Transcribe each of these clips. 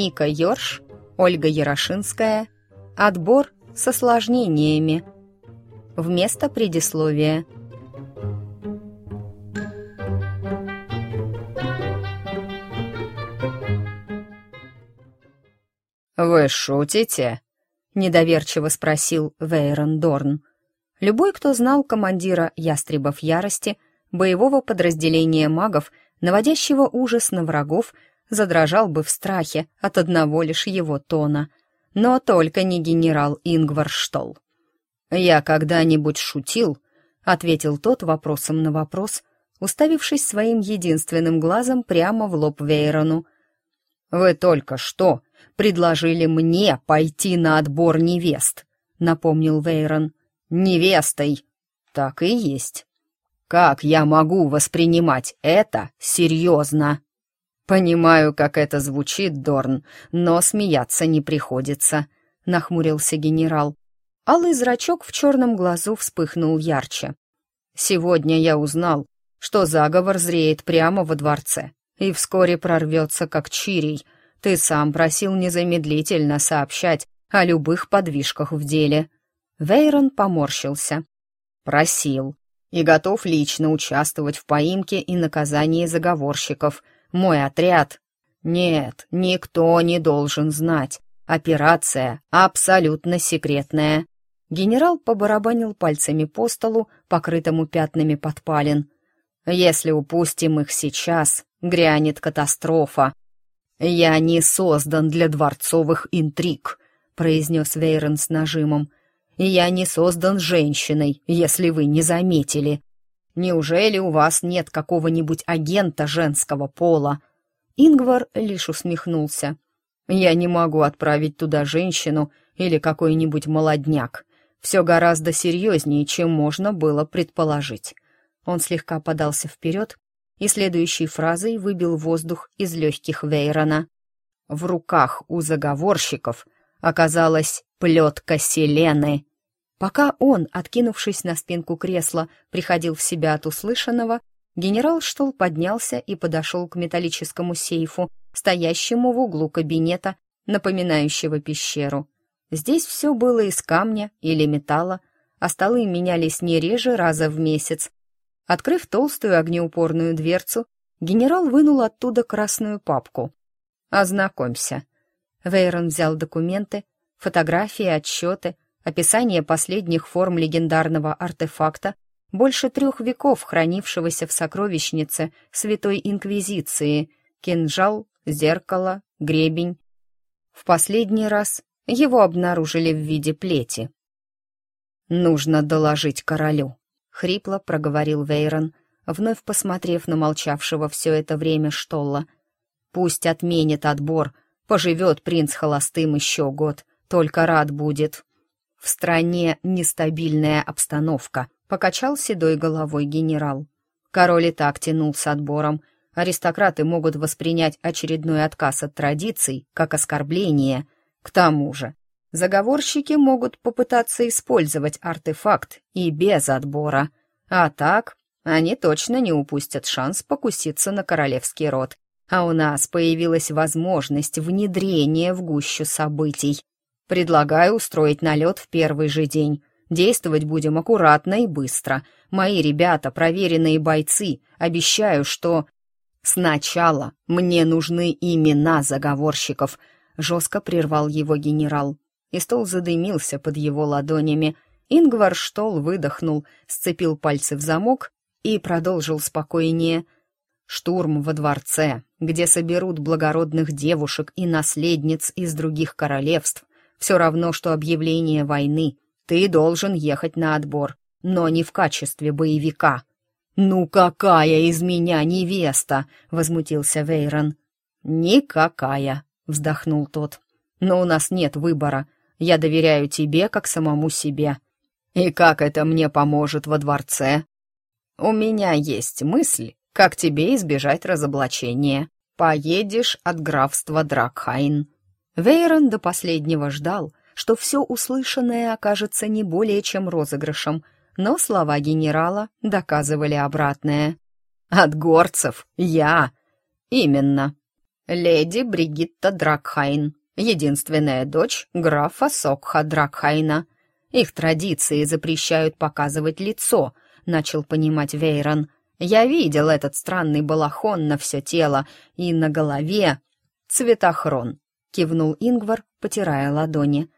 Ника Йорш, Ольга Ярошинская. Отбор с осложнениями. Вместо предисловия. «Вы шутите?» — недоверчиво спросил Вейрон Дорн. Любой, кто знал командира «Ястребов ярости», боевого подразделения магов, наводящего ужас на врагов, задрожал бы в страхе от одного лишь его тона. Но только не генерал Ингвар Штолл. «Я когда-нибудь шутил?» — ответил тот вопросом на вопрос, уставившись своим единственным глазом прямо в лоб Вейрону. «Вы только что предложили мне пойти на отбор невест», — напомнил Вейрон. «Невестой». «Так и есть». «Как я могу воспринимать это серьезно?» «Понимаю, как это звучит, Дорн, но смеяться не приходится», — нахмурился генерал. Алый зрачок в черном глазу вспыхнул ярче. «Сегодня я узнал, что заговор зреет прямо во дворце и вскоре прорвется как чирий. Ты сам просил незамедлительно сообщать о любых подвижках в деле». Вейрон поморщился. «Просил. И готов лично участвовать в поимке и наказании заговорщиков. Мой отряд...» «Нет, никто не должен знать. Операция абсолютно секретная». Генерал побарабанил пальцами по столу, покрытому пятнами подпалин. «Если упустим их сейчас, грянет катастрофа. Я не создан для дворцовых интриг», — произнес Вейрон с нажимом я не создан женщиной, если вы не заметили. Неужели у вас нет какого-нибудь агента женского пола?» Ингвар лишь усмехнулся. «Я не могу отправить туда женщину или какой-нибудь молодняк. Все гораздо серьезнее, чем можно было предположить». Он слегка подался вперед и следующей фразой выбил воздух из легких Вейрона. В руках у заговорщиков оказалась плетка Селены. Пока он, откинувшись на спинку кресла, приходил в себя от услышанного, генерал Штол поднялся и подошел к металлическому сейфу, стоящему в углу кабинета, напоминающего пещеру. Здесь все было из камня или металла, а столы менялись не реже раза в месяц. Открыв толстую огнеупорную дверцу, генерал вынул оттуда красную папку. «Ознакомься». Вейрон взял документы, фотографии, отчеты, описание последних форм легендарного артефакта, больше трех веков хранившегося в сокровищнице Святой Инквизиции, кинжал, зеркало, гребень. В последний раз его обнаружили в виде плети. «Нужно доложить королю», — хрипло проговорил Вейрон, вновь посмотрев на молчавшего все это время Штолла. «Пусть отменит отбор, поживет принц холостым еще год, только рад будет». В стране нестабильная обстановка, покачал седой головой генерал. Король и так тянул с отбором. Аристократы могут воспринять очередной отказ от традиций как оскорбление. К тому же, заговорщики могут попытаться использовать артефакт и без отбора. А так, они точно не упустят шанс покуситься на королевский род. А у нас появилась возможность внедрения в гущу событий. Предлагаю устроить налет в первый же день. Действовать будем аккуратно и быстро. Мои ребята — проверенные бойцы. Обещаю, что... Сначала мне нужны имена заговорщиков. Жестко прервал его генерал. И стол задымился под его ладонями. Ингвар Штол выдохнул, сцепил пальцы в замок и продолжил спокойнее. Штурм во дворце, где соберут благородных девушек и наследниц из других королевств, все равно, что объявление войны. Ты должен ехать на отбор, но не в качестве боевика». «Ну какая из меня невеста?» — возмутился Вейрон. «Никакая», — вздохнул тот. «Но у нас нет выбора. Я доверяю тебе, как самому себе. И как это мне поможет во дворце?» «У меня есть мысль, как тебе избежать разоблачения. Поедешь от графства Дракхайн. Вейрон до последнего ждал, что все услышанное окажется не более чем розыгрышем, но слова генерала доказывали обратное. «От горцев я!» «Именно. леди Бригитта Дракхайн, единственная дочь графа Сокха Дракхайна. Их традиции запрещают показывать лицо, начал понимать Вейрон. Я видел этот странный балахон на все тело и на голове. Цветохрон, кивнул Ингвар, потирая ладони.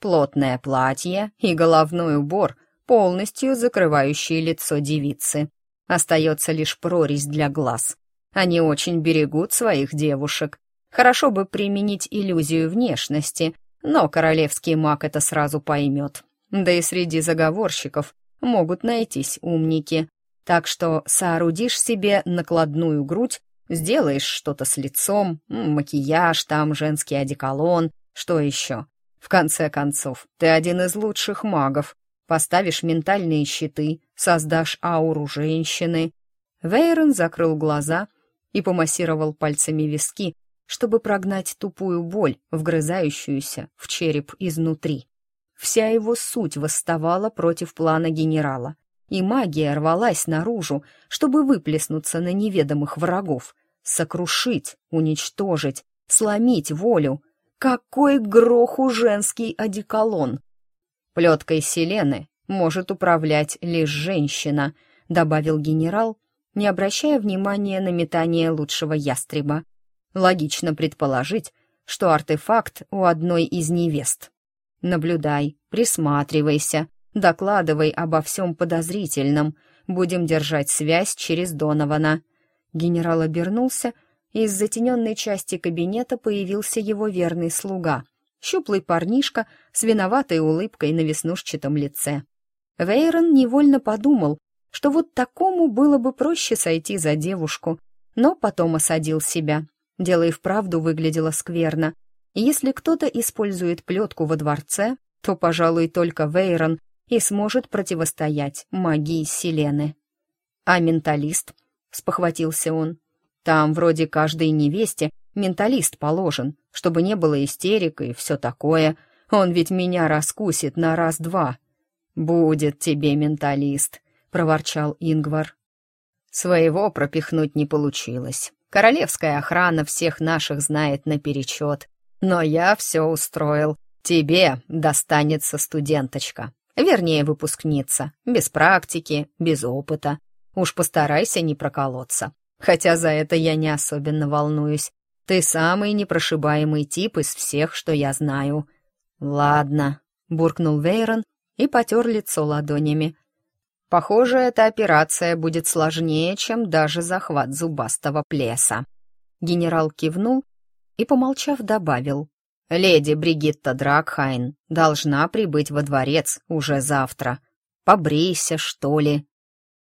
Плотное платье и головной убор, полностью закрывающие лицо девицы. Остается лишь прорезь для глаз. Они очень берегут своих девушек. Хорошо бы применить иллюзию внешности, но королевский маг это сразу поймет. Да и среди заговорщиков могут найтись умники. Так что соорудишь себе накладную грудь, сделаешь что-то с лицом, макияж там, женский одеколон, что еще. В конце концов, ты один из лучших магов. Поставишь ментальные щиты, создашь ауру женщины. Вейрон закрыл глаза и помассировал пальцами виски, чтобы прогнать тупую боль, вгрызающуюся в череп изнутри. Вся его суть восставала против плана генерала, и магия рвалась наружу, чтобы выплеснуться на неведомых врагов, сокрушить, уничтожить, сломить волю. Какой гроху женский одеколон! Плеткой Селены может управлять лишь женщина, добавил генерал, не обращая внимания на метание лучшего ястреба. Логично предположить, что артефакт у одной из невест. Наблюдай, присматривайся, докладывай обо всем подозрительном. Будем держать связь через Донована. Генерал обернулся, и из затененной части кабинета появился его верный слуга, щуплый парнишка с виноватой улыбкой на веснушчатом лице. Вейрон невольно подумал, что вот такому было бы проще сойти за девушку, но потом осадил себя. Дело и вправду выглядело скверно. Если кто-то использует плетку во дворце, то, пожалуй, только Вейрон и сможет противостоять магии Селены. «А менталист?» — спохватился он. «Там вроде каждой невесте менталист положен, чтобы не было истерик и все такое. Он ведь меня раскусит на раз-два». «Будет тебе менталист», проворчал Ингвар. Своего пропихнуть не получилось. Королевская охрана всех наших знает наперечет. Но я все устроил. Тебе достанется студенточка. Вернее, выпускница. Без практики, без опыта. Уж постарайся не проколоться. Хотя за это я не особенно волнуюсь. Ты самый непрошибаемый тип из всех, что я знаю. Ладно, буркнул Вейрон и потер лицо ладонями. Похоже, эта операция будет сложнее, чем даже захват зубастого плеса. Генерал кивнул и, помолчав, добавил. «Леди Бригитта Дракхайн должна прибыть во дворец уже завтра. Побрейся, что ли,